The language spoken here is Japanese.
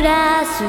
暮らす